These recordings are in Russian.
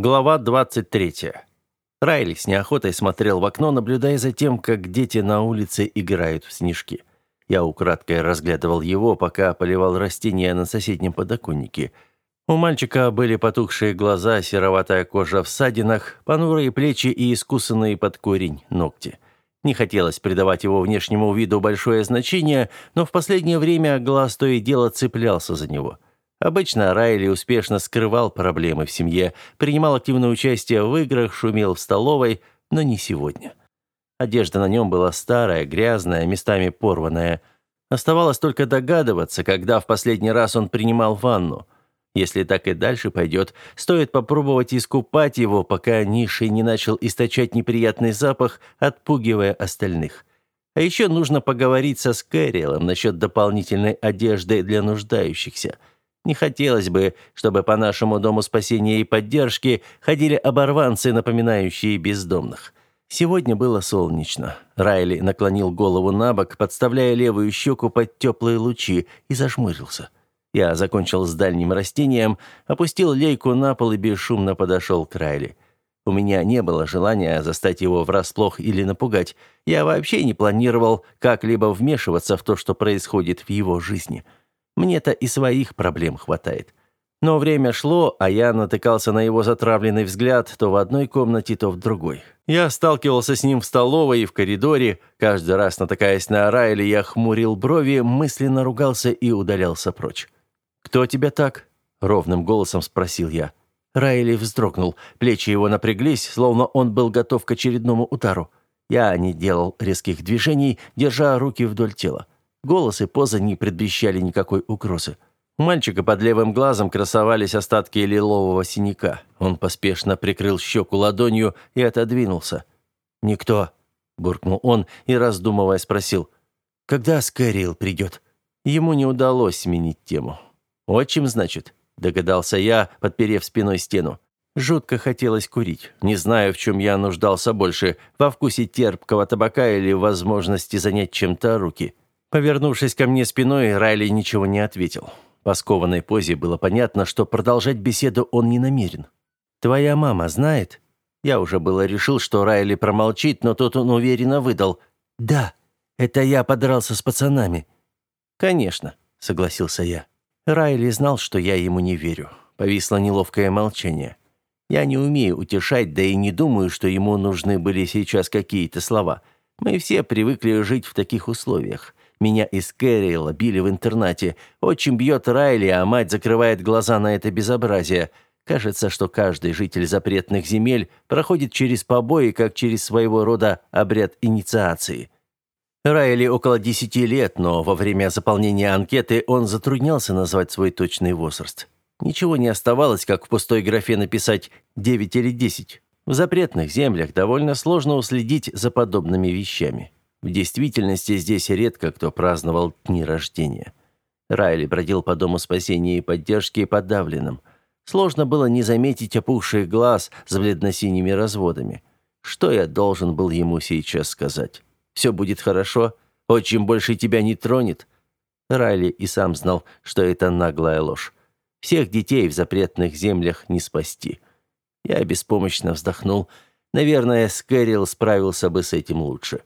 Глава 23. Райли с неохотой смотрел в окно, наблюдая за тем, как дети на улице играют в снежки. Я украдкой разглядывал его, пока поливал растения на соседнем подоконнике. У мальчика были потухшие глаза, сероватая кожа в ссадинах, понурые плечи и искусанные под корень ногти. Не хотелось придавать его внешнему виду большое значение, но в последнее время глаз то и дело цеплялся за него – Обычно Райли успешно скрывал проблемы в семье, принимал активное участие в играх, шумел в столовой, но не сегодня. Одежда на нем была старая, грязная, местами порванная. Оставалось только догадываться, когда в последний раз он принимал ванну. Если так и дальше пойдет, стоит попробовать искупать его, пока Ниши не начал источать неприятный запах, отпугивая остальных. А еще нужно поговорить со Скэрилом насчет дополнительной одежды для нуждающихся – не хотелось бы, чтобы по нашему дому спасения и поддержки ходили оборванцы, напоминающие бездомных. Сегодня было солнечно. Райли наклонил голову на бок, подставляя левую щеку под теплые лучи, и зажмурился. Я закончил с дальним растением, опустил лейку на пол и бесшумно подошел к Райли. У меня не было желания застать его врасплох или напугать. Я вообще не планировал как-либо вмешиваться в то, что происходит в его жизни. — мне-то и своих проблем хватает. Но время шло, а я натыкался на его затравленный взгляд то в одной комнате, то в другой. Я сталкивался с ним в столовой и в коридоре. Каждый раз, натыкаясь на Райли, я хмурил брови, мысленно ругался и удалялся прочь. «Кто тебя так?» — ровным голосом спросил я. Райли вздрогнул. Плечи его напряглись, словно он был готов к очередному удару. Я не делал резких движений, держа руки вдоль тела. Голос и поза не предвещали никакой угрозы. У мальчика под левым глазом красовались остатки лилового синяка. Он поспешно прикрыл щеку ладонью и отодвинулся. «Никто», — буркнул он и, раздумывая, спросил, «Когда Скэрилл придет?» Ему не удалось сменить тему. «Отчим, значит?» — догадался я, подперев спиной стену. Жутко хотелось курить. Не знаю, в чем я нуждался больше, во вкусе терпкого табака или возможности занять чем-то руки. Повернувшись ко мне спиной, Райли ничего не ответил. По скованной позе было понятно, что продолжать беседу он не намерен. «Твоя мама знает?» Я уже было решил, что Райли промолчит, но тут он уверенно выдал. «Да, это я подрался с пацанами». «Конечно», — согласился я. Райли знал, что я ему не верю. Повисло неловкое молчание. Я не умею утешать, да и не думаю, что ему нужны были сейчас какие-то слова. Мы все привыкли жить в таких условиях. Меня из Кэрриэла били в интернате. Отчим бьет Райли, а мать закрывает глаза на это безобразие. Кажется, что каждый житель запретных земель проходит через побои, как через своего рода обряд инициации. Райли около десяти лет, но во время заполнения анкеты он затруднялся назвать свой точный возраст. Ничего не оставалось, как в пустой графе написать «девять или десять». В запретных землях довольно сложно уследить за подобными вещами. В действительности здесь редко кто праздновал дни рождения. Райли бродил по дому спасения и поддержки подавленным. Сложно было не заметить опухший глаз с бледно-синими разводами. Что я должен был ему сейчас сказать? «Все будет хорошо? Отчим больше тебя не тронет?» Райли и сам знал, что это наглая ложь. Всех детей в запретных землях не спасти. Я беспомощно вздохнул. Наверное, Скэрилл справился бы с этим лучше.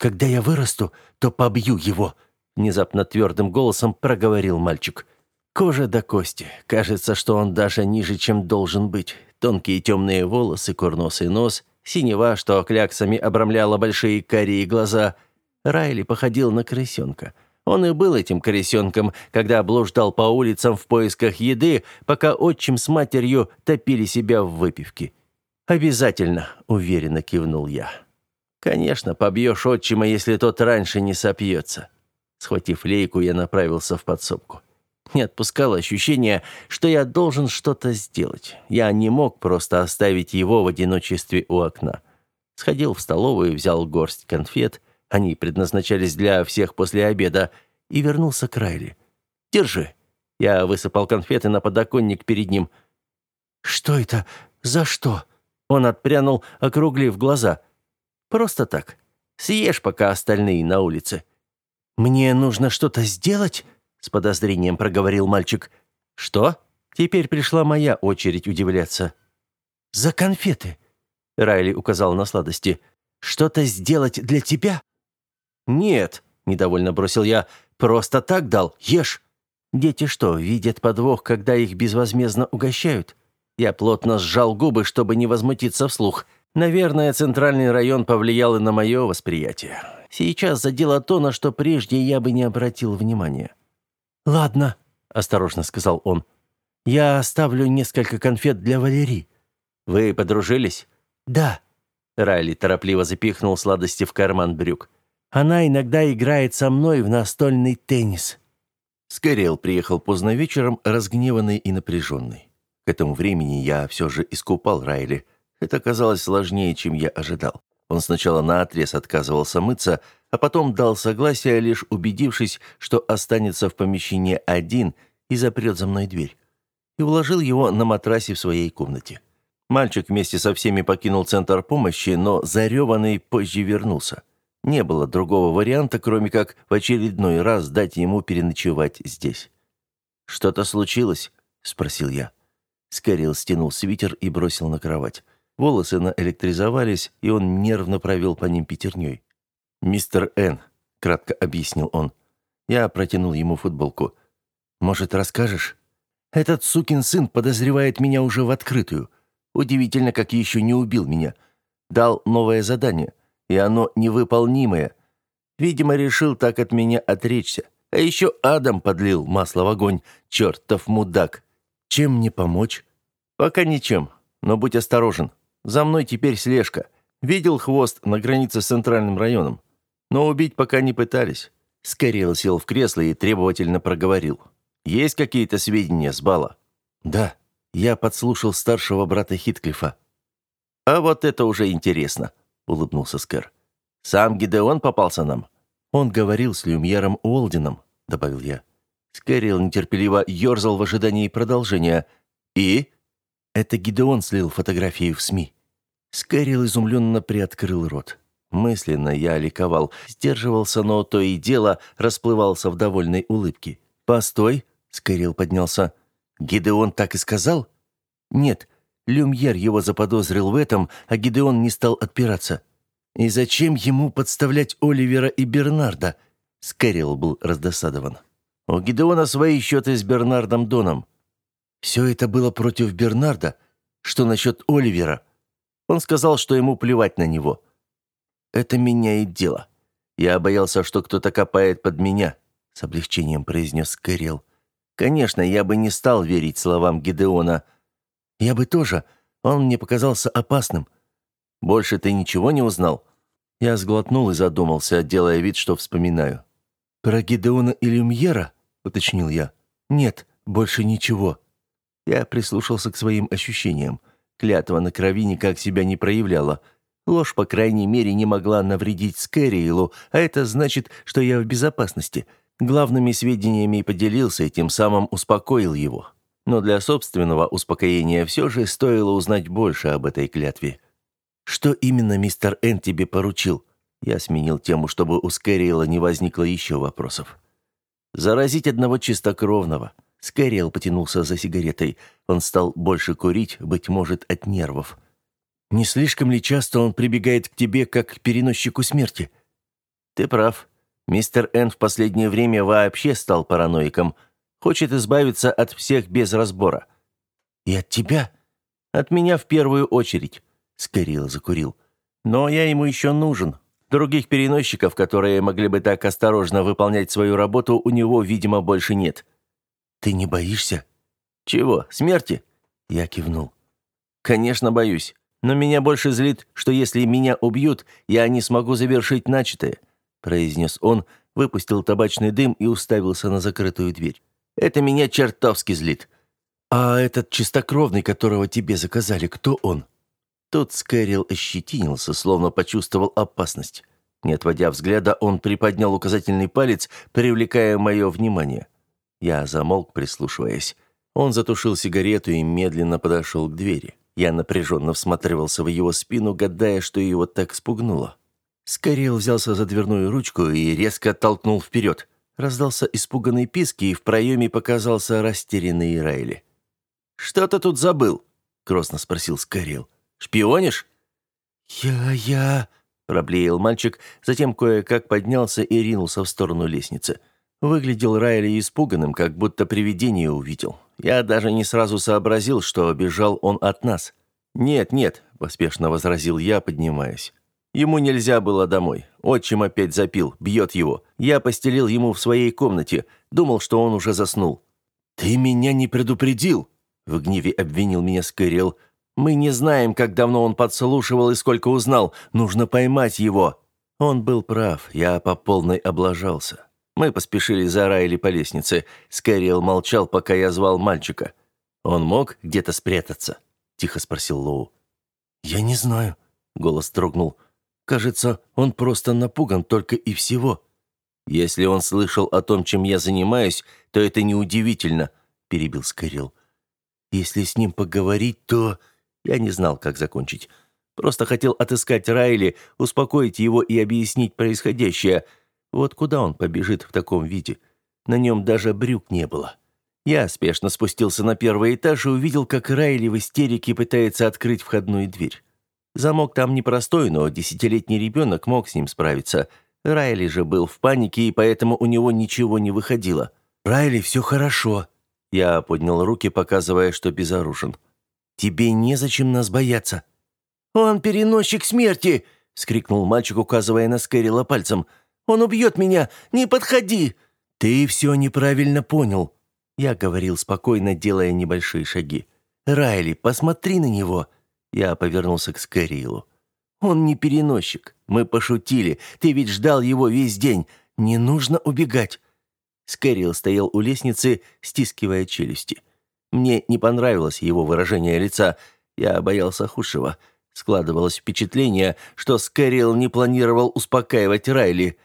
Когда я вырасту, то побью его», — внезапно твердым голосом проговорил мальчик. Кожа до кости. Кажется, что он даже ниже, чем должен быть. Тонкие темные волосы, курносый нос, синева, что кляксами обрамляла большие карие глаза. Райли походил на крысенка. Он и был этим крысенком, когда блуждал по улицам в поисках еды, пока отчим с матерью топили себя в выпивке. «Обязательно», — уверенно кивнул я. Конечно, побьешь отчима, если тот раньше не сопьется. Схватив лейку, я направился в подсобку. Не отпускало ощущение, что я должен что-то сделать. Я не мог просто оставить его в одиночестве у окна. Сходил в столовую, взял горсть конфет, они предназначались для всех после обеда, и вернулся к Райли. «Держи». Я высыпал конфеты на подоконник перед ним. «Что это? За что?» Он отпрянул, округлив глаза – Просто так. Съешь, пока остальные на улице». «Мне нужно что-то сделать?» — с подозрением проговорил мальчик. «Что?» Теперь пришла моя очередь удивляться. «За конфеты!» — Райли указал на сладости. «Что-то сделать для тебя?» «Нет», — недовольно бросил я, — «просто так дал, ешь». «Дети что, видят подвох, когда их безвозмездно угощают?» Я плотно сжал губы, чтобы не возмутиться вслух. Наверное, центральный район повлиял и на мое восприятие. Сейчас задело то, на что прежде я бы не обратил внимания. «Ладно», — осторожно сказал он. «Я оставлю несколько конфет для Валерии». «Вы подружились?» «Да». Райли торопливо запихнул сладости в карман брюк. «Она иногда играет со мной в настольный теннис». Скорел приехал поздно вечером, разгневанный и напряженный. К этому времени я все же искупал Райли. Это казалось сложнее, чем я ожидал. Он сначала наотрез отказывался мыться, а потом дал согласие, лишь убедившись, что останется в помещении один и запрет за мной дверь. И уложил его на матрасе в своей комнате. Мальчик вместе со всеми покинул центр помощи, но зареванный позже вернулся. Не было другого варианта, кроме как в очередной раз дать ему переночевать здесь. «Что-то случилось?» — спросил я. Скорил стянул свитер и бросил на кровать. Волосы наэлектризовались, и он нервно провел по ним пятерней. «Мистер Н», — кратко объяснил он. Я протянул ему футболку. «Может, расскажешь?» «Этот сукин сын подозревает меня уже в открытую. Удивительно, как еще не убил меня. Дал новое задание, и оно невыполнимое. Видимо, решил так от меня отречься. А еще Адам подлил масло в огонь. Чертов мудак. Чем мне помочь?» «Пока ничем, но будь осторожен. За мной теперь слежка. Видел хвост на границе с центральным районом. Но убить пока не пытались. Скорее сел в кресло и требовательно проговорил. Есть какие-то сведения с бала? Да. Я подслушал старшего брата Хитклифа. А вот это уже интересно, улыбнулся Скэр. Сам Гидеон попался нам. Он говорил с Люмьером Уолдином, добавил я. Скэрилл нетерпеливо ерзал в ожидании продолжения. «И?» Это Гидеон слил фотографии в СМИ. Скэрилл изумленно приоткрыл рот. Мысленно я ликовал, сдерживался, но то и дело расплывался в довольной улыбке. «Постой!» — Скэрилл поднялся. «Гидеон так и сказал?» «Нет, Люмьер его заподозрил в этом, а Гидеон не стал отпираться. И зачем ему подставлять Оливера и Бернарда?» Скэрилл был раздосадован. «У Гидеона свои счеты с Бернардом Доном. Все это было против Бернарда. Что насчет Оливера? Он сказал, что ему плевать на него. Это меняет дело. Я боялся, что кто-то копает под меня, с облегчением произнес Кэрилл. Конечно, я бы не стал верить словам Гидеона. Я бы тоже. Он мне показался опасным. Больше ты ничего не узнал? Я сглотнул и задумался, делая вид, что вспоминаю. Про Гидеона и Люмьера, уточнил я. Нет, больше ничего. Я прислушался к своим ощущениям. Клятва на крови никак себя не проявляла. Ложь, по крайней мере, не могла навредить Скэриэлу, а это значит, что я в безопасности. Главными сведениями поделился и тем самым успокоил его. Но для собственного успокоения все же стоило узнать больше об этой клятве. «Что именно мистер Н тебе поручил?» Я сменил тему, чтобы у Скэриэла не возникло еще вопросов. «Заразить одного чистокровного». Скэриэл потянулся за сигаретой. Он стал больше курить, быть может, от нервов. «Не слишком ли часто он прибегает к тебе, как к переносчику смерти?» «Ты прав. Мистер Н в последнее время вообще стал параноиком. Хочет избавиться от всех без разбора». «И от тебя?» «От меня в первую очередь», — Скэриэл закурил. «Но я ему еще нужен. Других переносчиков, которые могли бы так осторожно выполнять свою работу, у него, видимо, больше нет». «Ты не боишься?» «Чего, смерти?» Я кивнул. «Конечно, боюсь. Но меня больше злит, что если меня убьют, я не смогу завершить начатое», произнес он, выпустил табачный дым и уставился на закрытую дверь. «Это меня чертовски злит». «А этот чистокровный, которого тебе заказали, кто он?» Тут Скэрилл ощетинился, словно почувствовал опасность. Не отводя взгляда, он приподнял указательный палец, привлекая мое внимание. Я замолк, прислушиваясь. Он затушил сигарету и медленно подошел к двери. Я напряженно всматривался в его спину, гадая, что его так спугнуло. Скорел взялся за дверную ручку и резко оттолкнул вперед. Раздался испуганный писк, и в проеме показался растерянный Райли. «Что ты тут забыл?» — грозно спросил Скорел. «Шпионишь?» «Я... я...» — проблеял мальчик, затем кое-как поднялся и ринулся в сторону лестницы. Выглядел Райли испуганным, как будто привидение увидел. Я даже не сразу сообразил, что бежал он от нас. «Нет, нет», — поспешно возразил я, поднимаясь. Ему нельзя было домой. Отчим опять запил, бьет его. Я постелил ему в своей комнате. Думал, что он уже заснул. «Ты меня не предупредил!» — в гневе обвинил меня Скэрилл. «Мы не знаем, как давно он подслушивал и сколько узнал. Нужно поймать его». Он был прав, я по полной облажался. Мы поспешили за Райли по лестнице. Скэрилл молчал, пока я звал мальчика. «Он мог где-то спрятаться?» — тихо спросил Лоу. «Я не знаю», — голос дрогнул. Кажется, он просто напуган только и всего. Если он слышал о том, чем я занимаюсь, то это неудивительно, перебил Скорил. Если с ним поговорить, то я не знал, как закончить. Просто хотел отыскать Райли, успокоить его и объяснить происходящее. Вот куда он побежит в таком виде? На нем даже брюк не было. Я спешно спустился на первый этаж и увидел, как Райли в истерике пытается открыть входную дверь. Замок там непростой, но десятилетний ребенок мог с ним справиться. Райли же был в панике, и поэтому у него ничего не выходило. «Райли, все хорошо». Я поднял руки, показывая, что безоружен. «Тебе незачем нас бояться». «Он переносчик смерти!» — скрикнул мальчик, указывая на Скэрилла пальцем. «Он убьет меня! Не подходи!» «Ты все неправильно понял», — я говорил спокойно, делая небольшие шаги. «Райли, посмотри на него!» Я повернулся к Скэрилу. «Он не переносчик. Мы пошутили. Ты ведь ждал его весь день. Не нужно убегать». Скэрилл стоял у лестницы, стискивая челюсти. Мне не понравилось его выражение лица. Я боялся худшего. Складывалось впечатление, что Скэрилл не планировал успокаивать Райли.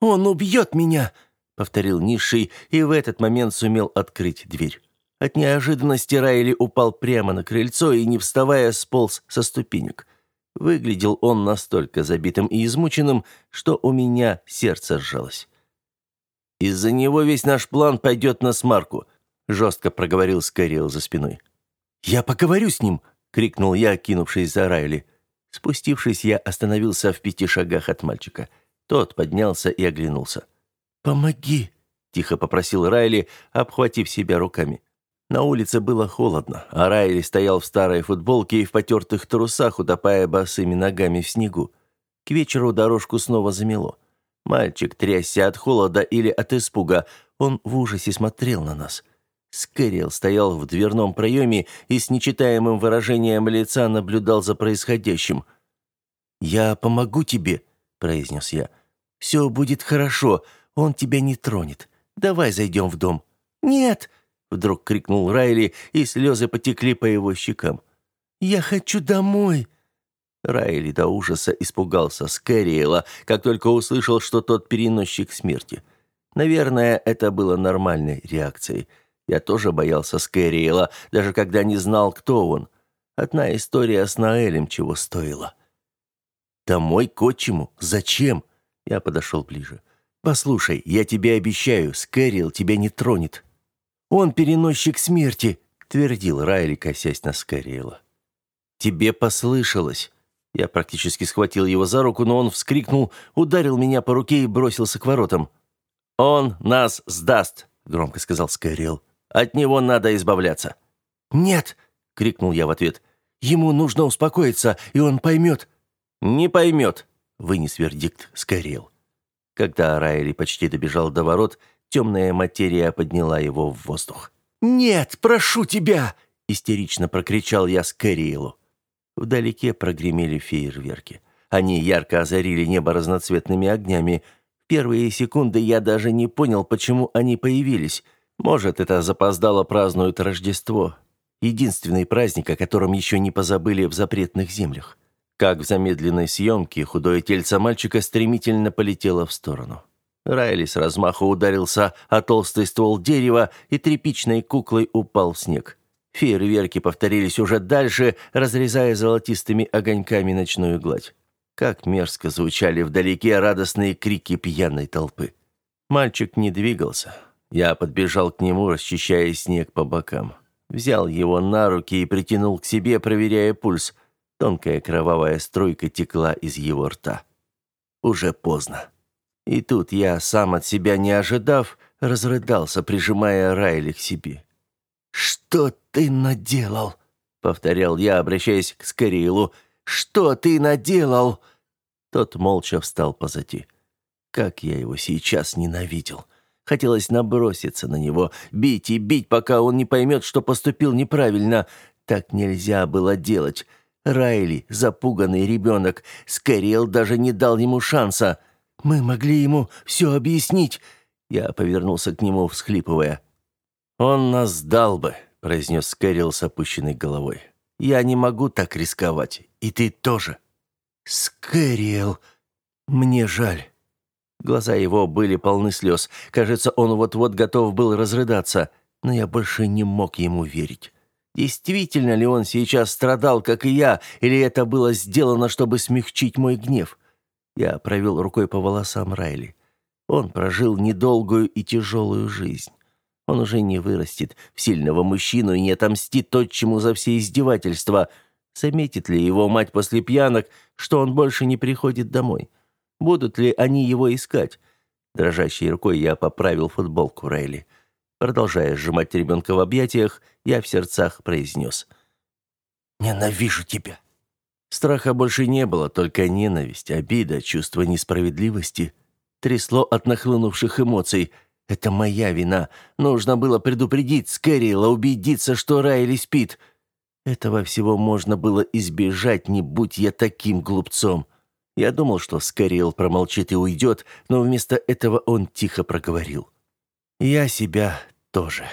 «Он убьет меня!» — повторил низший и в этот момент сумел открыть дверь. От неожиданности Райли упал прямо на крыльцо и, не вставая, сполз со ступенек. Выглядел он настолько забитым и измученным, что у меня сердце сжалось. «Из-за него весь наш план пойдет на смарку», — жестко проговорил Скайриэл за спиной. «Я поговорю с ним!» — крикнул я, кинувшись за Райли. Спустившись, я остановился в пяти шагах от мальчика. Тот поднялся и оглянулся. «Помоги!» — тихо попросил Райли, обхватив себя руками. На улице было холодно, а Райли стоял в старой футболке и в потертых трусах, утопая босыми ногами в снегу. К вечеру дорожку снова замело. Мальчик трясся от холода или от испуга. Он в ужасе смотрел на нас. Скэрилл стоял в дверном проеме и с нечитаемым выражением лица наблюдал за происходящим. «Я помогу тебе», — произнес я. «Все будет хорошо, он тебя не тронет. Давай зайдем в дом». «Нет», Вдруг крикнул Райли, и слезы потекли по его щекам. «Я хочу домой!» Райли до ужаса испугался Скэриэла, как только услышал, что тот переносчик смерти. Наверное, это было нормальной реакцией. Я тоже боялся Скэриэла, даже когда не знал, кто он. Одна история с Наэлем чего стоила. «Домой к отчиму? Зачем?» Я подошел ближе. «Послушай, я тебе обещаю, Скэриэл тебя не тронет. Он переносчик смерти», — твердил Райли, косясь на Скайриэла. «Тебе послышалось». Я практически схватил его за руку, но он вскрикнул, ударил меня по руке и бросился к воротам. «Он нас сдаст», — громко сказал Скайриэл. «От него надо избавляться». «Нет!» — крикнул я в ответ. «Ему нужно успокоиться, и он поймет». «Не поймет», — вынес вердикт Скайриэл. Когда Райли почти добежал до ворот, Темная материя подняла его в воздух. «Нет, прошу тебя!» — истерично прокричал я Скэриэлу. Вдалеке прогремели фейерверки. Они ярко озарили небо разноцветными огнями. В первые секунды я даже не понял, почему они появились. Может, это запоздало празднуют Рождество. Единственный праздник, о котором еще не позабыли в запретных землях. Как в замедленной съемке, худое тельце мальчика стремительно полетело в сторону. Райли с размаху ударился о толстый ствол дерева и тряпичной куклой упал в снег. Фейерверки повторились уже дальше, разрезая золотистыми огоньками ночную гладь. Как мерзко звучали вдалеке радостные крики пьяной толпы. Мальчик не двигался. Я подбежал к нему, расчищая снег по бокам. Взял его на руки и притянул к себе, проверяя пульс. Тонкая кровавая струйка текла из его рта. Уже поздно. И тут я, сам от себя не ожидав, разрыдался, прижимая Райли к себе. «Что ты наделал?» — повторял я, обращаясь к Скорилу. «Что ты наделал?» Тот молча встал позади. Как я его сейчас ненавидел. Хотелось наброситься на него, бить и бить, пока он не поймет, что поступил неправильно. Так нельзя было делать. Райли, запуганный ребенок, Скорил даже не дал ему шанса. «Мы могли ему все объяснить». Я повернулся к нему, всхлипывая. «Он нас сдал бы», — произнес Скэрилл с опущенной головой. «Я не могу так рисковать. И ты тоже». «Скэрилл, мне жаль». Глаза его были полны слез. Кажется, он вот-вот готов был разрыдаться, но я больше не мог ему верить. Действительно ли он сейчас страдал, как и я, или это было сделано, чтобы смягчить мой гнев? Я провел рукой по волосам Райли. Он прожил недолгую и тяжелую жизнь. Он уже не вырастет в сильного мужчину и не отомстит тот, чему за все издевательства. Заметит ли его мать после пьянок, что он больше не приходит домой? Будут ли они его искать? Дрожащей рукой я поправил футболку Рейли. Продолжая сжимать ребенка в объятиях, я в сердцах произнес. «Ненавижу тебя». Страха больше не было, только ненависть, обида, чувство несправедливости. Трясло от нахлынувших эмоций. Это моя вина. Нужно было предупредить Скэрилла, убедиться, что Райли спит. Этого всего можно было избежать, не будь я таким глупцом. Я думал, что Скэрилл промолчит и уйдет, но вместо этого он тихо проговорил. «Я себя тоже».